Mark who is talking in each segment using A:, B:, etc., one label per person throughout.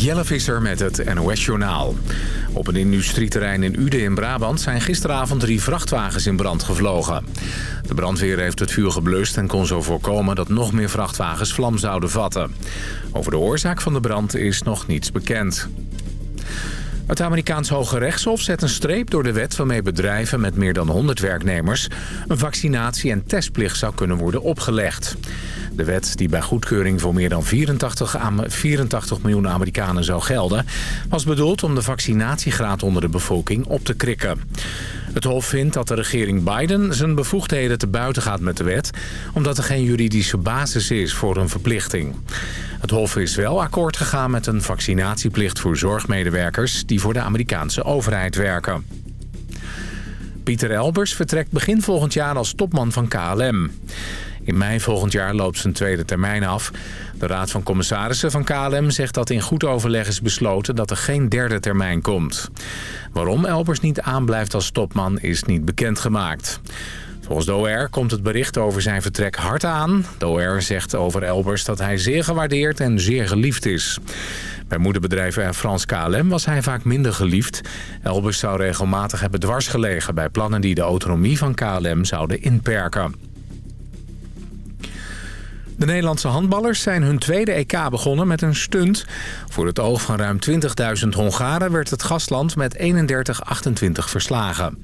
A: Jelle Visser met het NOS-journaal. Op een industrieterrein in Uden in Brabant zijn gisteravond drie vrachtwagens in brand gevlogen. De brandweer heeft het vuur geblust en kon zo voorkomen dat nog meer vrachtwagens vlam zouden vatten. Over de oorzaak van de brand is nog niets bekend. Het Amerikaans Hoge Rechtshof zet een streep door de wet... waarmee bedrijven met meer dan 100 werknemers... een vaccinatie- en testplicht zou kunnen worden opgelegd. De wet, die bij goedkeuring voor meer dan 84, 84 miljoen Amerikanen zou gelden... was bedoeld om de vaccinatiegraad onder de bevolking op te krikken. Het Hof vindt dat de regering Biden zijn bevoegdheden te buiten gaat met de wet... omdat er geen juridische basis is voor een verplichting. Het Hof is wel akkoord gegaan met een vaccinatieplicht voor zorgmedewerkers... die voor de Amerikaanse overheid werken. Pieter Elbers vertrekt begin volgend jaar als topman van KLM. In mei volgend jaar loopt zijn tweede termijn af. De Raad van Commissarissen van KLM zegt dat in goed overleg is besloten dat er geen derde termijn komt. Waarom Elbers niet aanblijft als topman is niet bekendgemaakt. Volgens de komt het bericht over zijn vertrek hard aan. De OR zegt over Elbers dat hij zeer gewaardeerd en zeer geliefd is. Bij moederbedrijf Air France KLM was hij vaak minder geliefd. Elbers zou regelmatig hebben dwarsgelegen bij plannen die de autonomie van KLM zouden inperken. De Nederlandse handballers zijn hun tweede EK begonnen met een stunt. Voor het oog van ruim 20.000 Hongaren werd het gastland met 31-28 verslagen.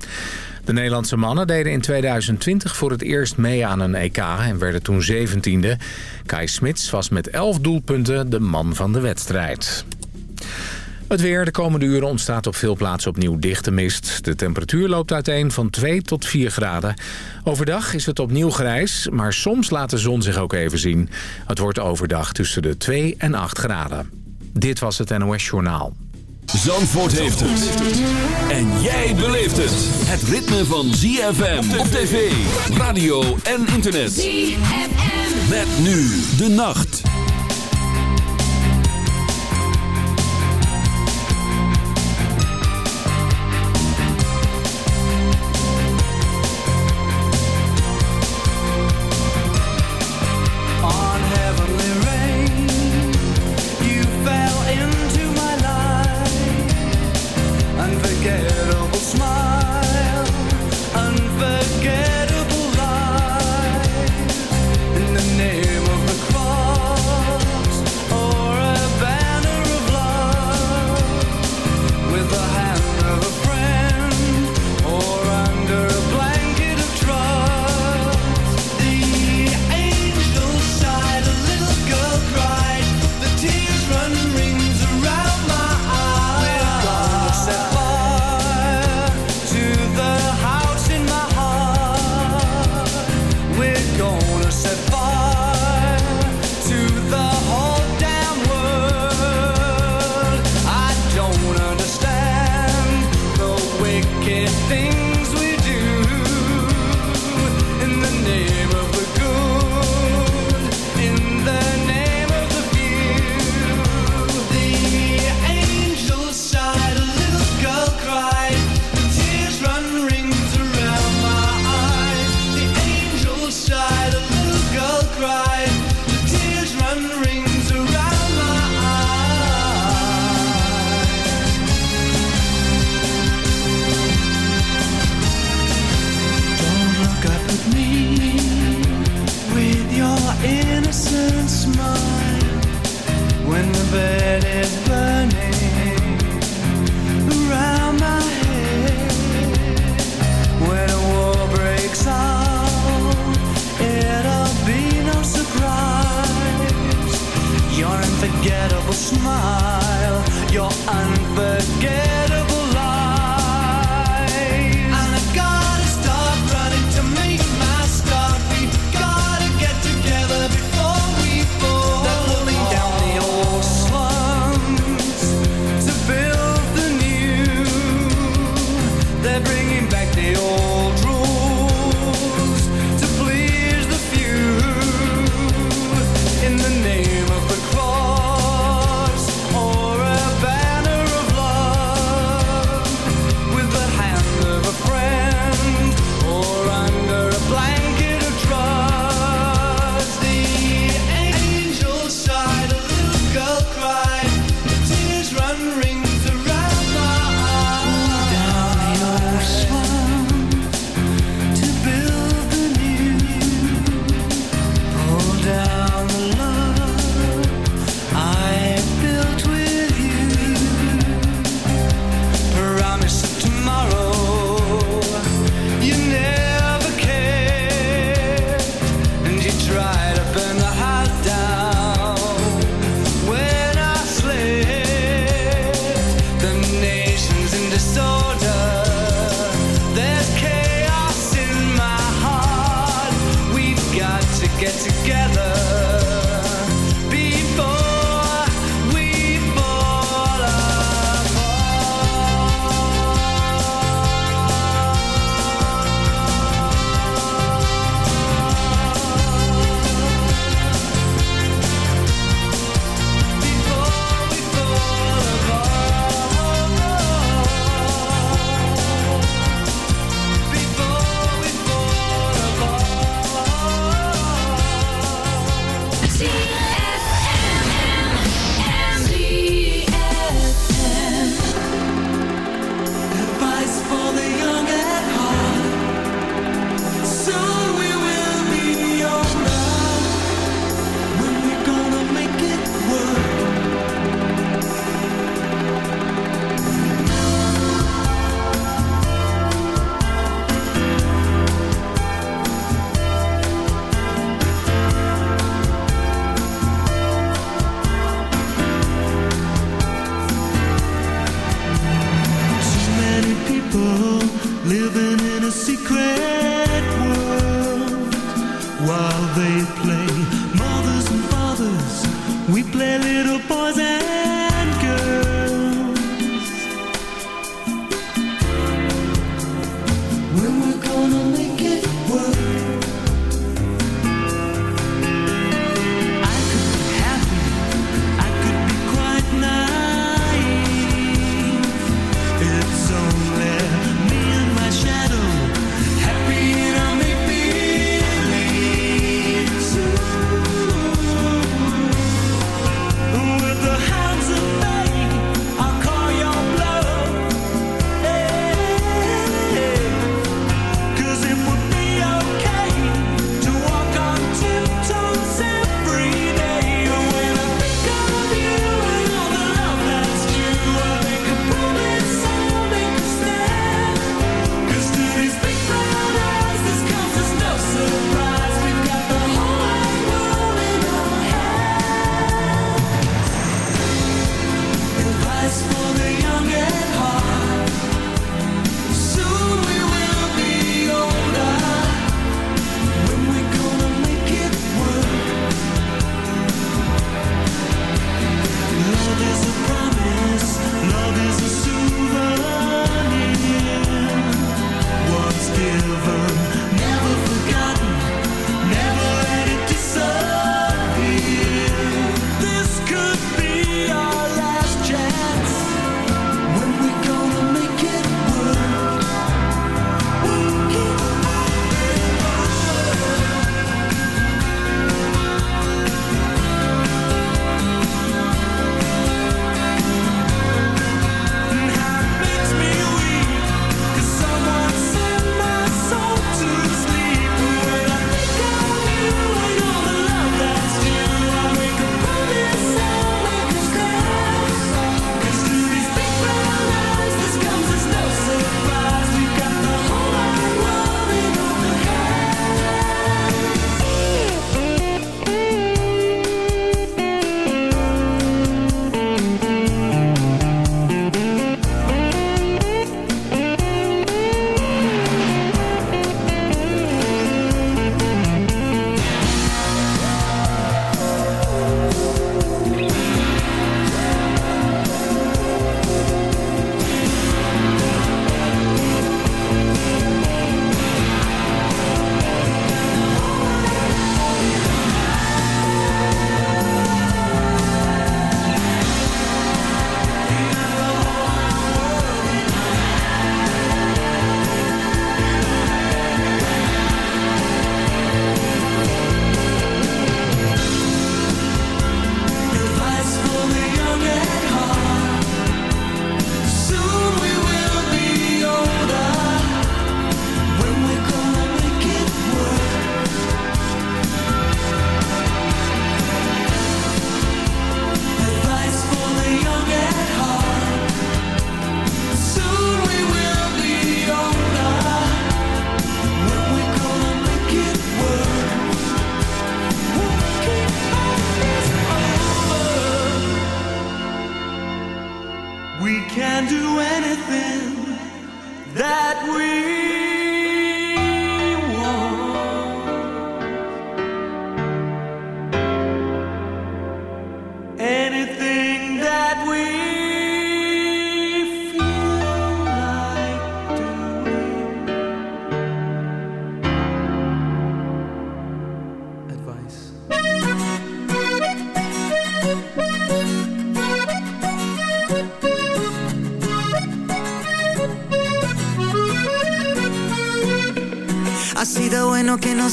A: De Nederlandse mannen deden in 2020 voor het eerst mee aan een EK en werden toen 17e. Kai Smits was met 11 doelpunten de man van de wedstrijd. Het weer. De komende uren ontstaat op veel plaatsen opnieuw dichte mist. De temperatuur loopt uiteen van 2 tot 4 graden. Overdag is het opnieuw grijs, maar soms laat de zon zich ook even zien. Het wordt overdag tussen de 2 en 8 graden. Dit was het NOS Journaal.
B: Zandvoort heeft het. En jij beleeft het. Het ritme van ZFM op tv, radio en internet. ZFM. Met nu de nacht.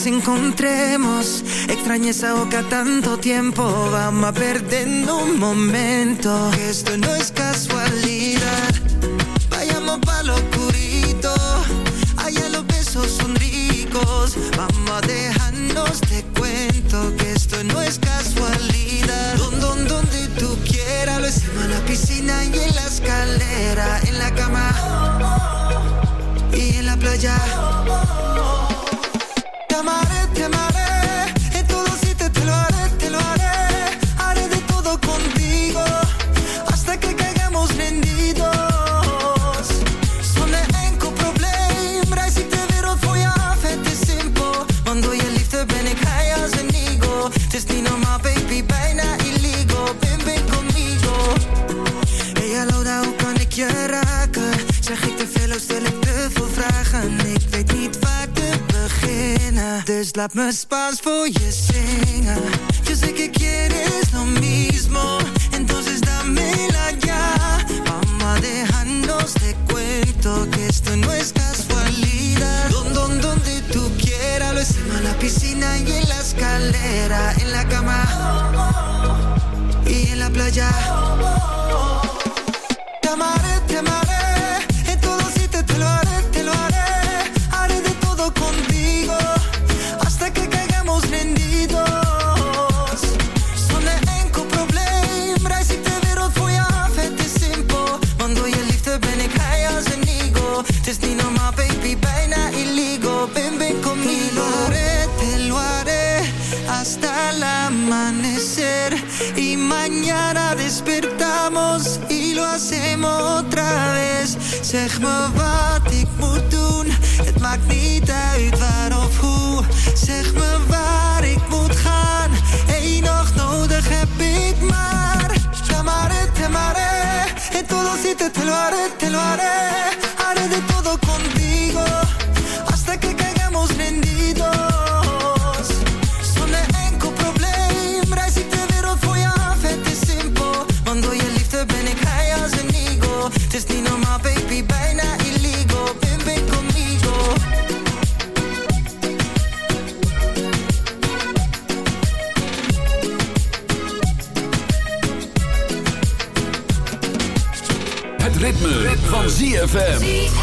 C: Encontremos. Extrañé esa boca tanto tiempo. Vamos a perdiendo un momento. Esto no es casualidad. Vayamos pa' lo oscurito. Allá los besos son ricos. Vamos a dejarnos de cuento. Que esto no es casualidad. Don, don, donde tú quieras. Lo hicimos en la piscina y en la escalera. En la cama. Y en la playa je zingen. Yo sé que quieres lo mismo, entonces dámela ya. Vamos a de cuento que esto no es casualidad. Don, don, donde tú quieras, lo hicimos en la piscina y en la escalera, en la cama y en la playa. Te amaré, te amaré, me wat ik moet doen, het maakt niet uit waar of hoe. Zeg me waar ik moet gaan, één nacht nodig heb ik maar. Te amaré, te amaré, en todo sitio te lo haré, te lo haré.
D: ZFM.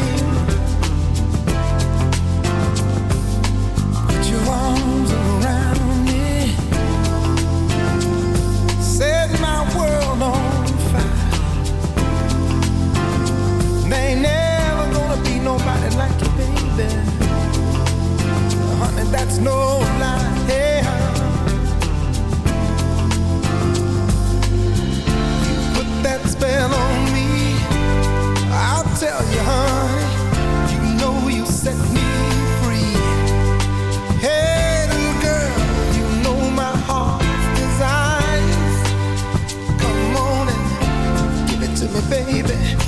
E: no lie. You put that spell on me. I'll tell you, honey. You know you set me free. Hey, little girl, you know my desires. Come on and give it to me, baby.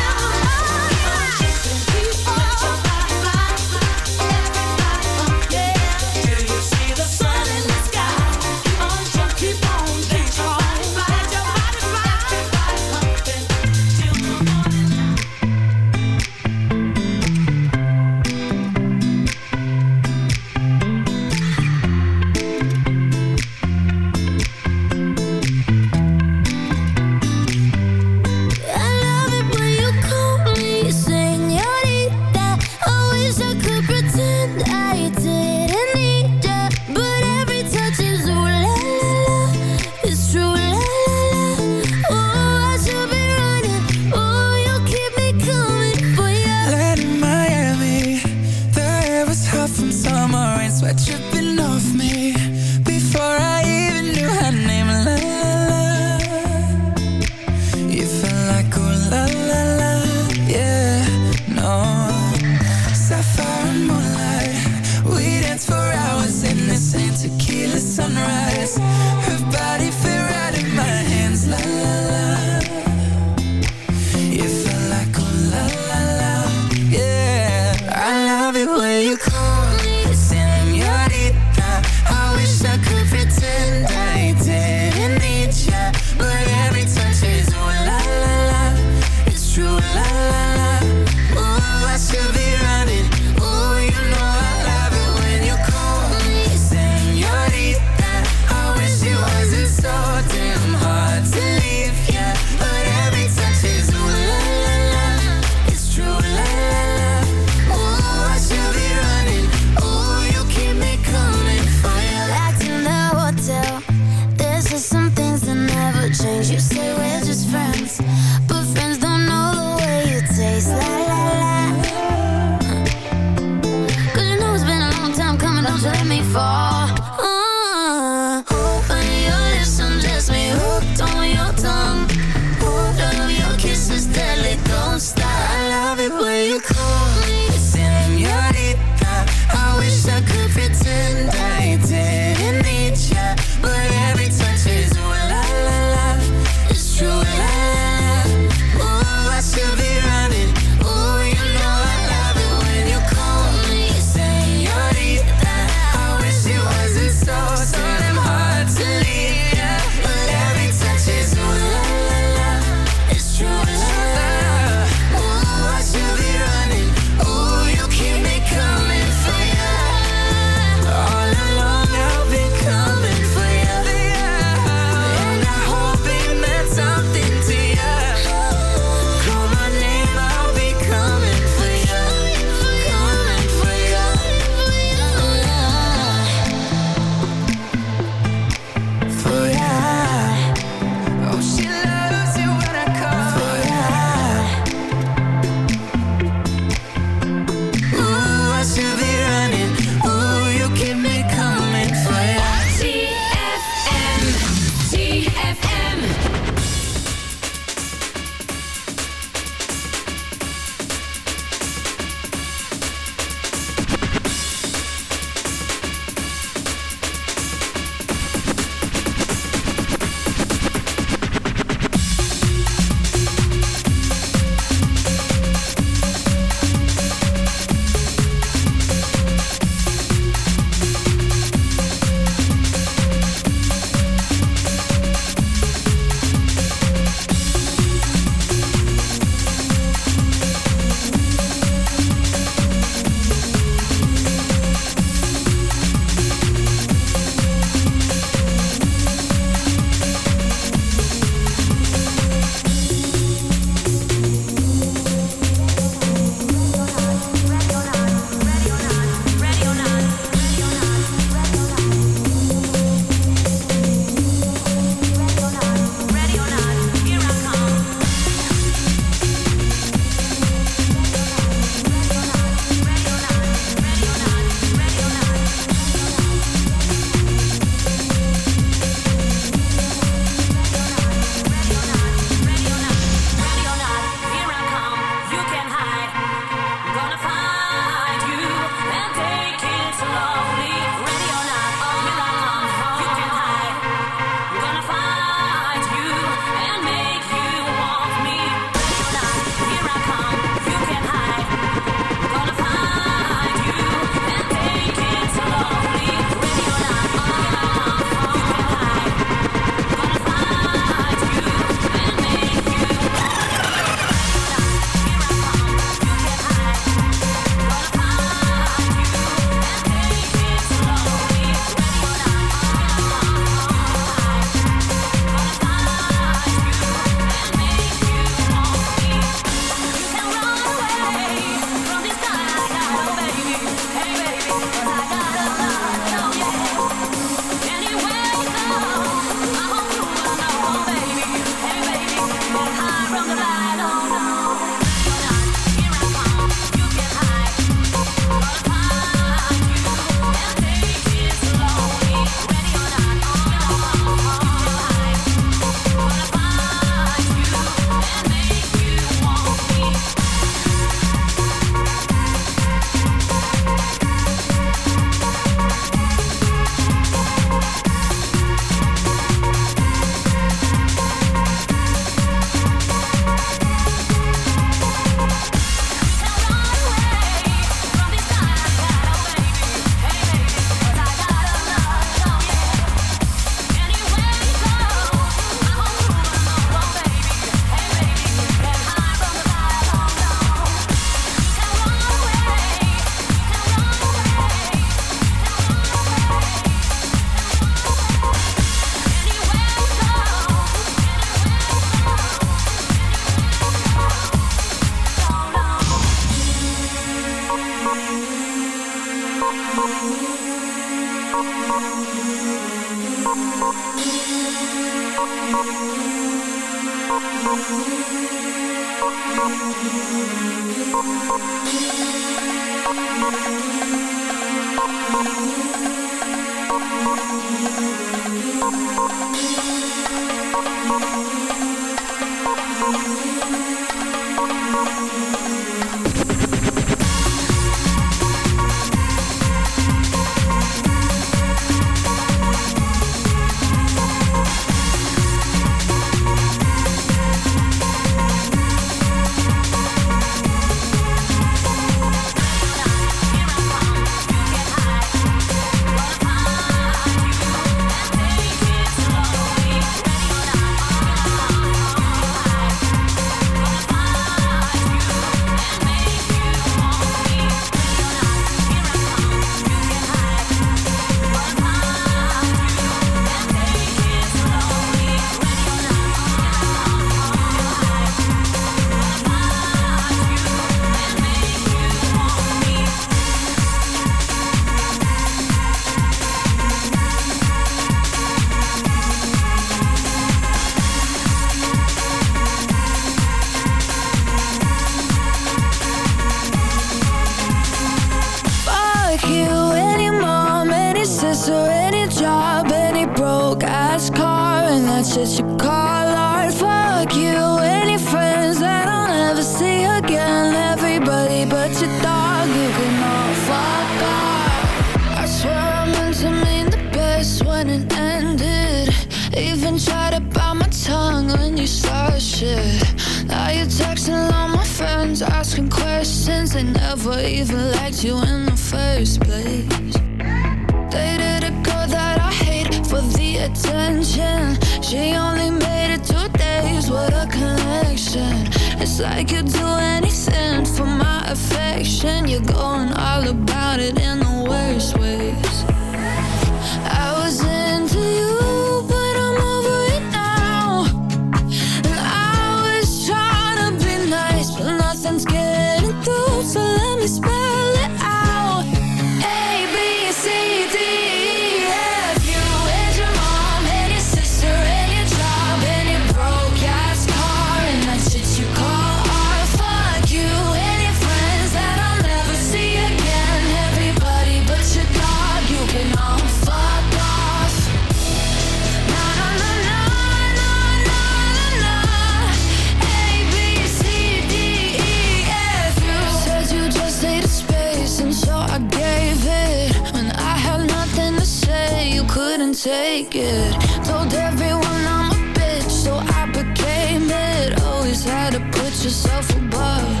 F: yourself above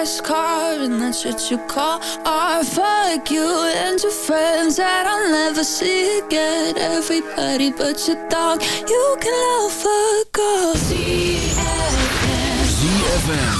F: fast car, and that's what you call our. Fuck you and your friends that I'll never see again. Everybody but your dog, you can love a girl. ZFM.
B: ZFM.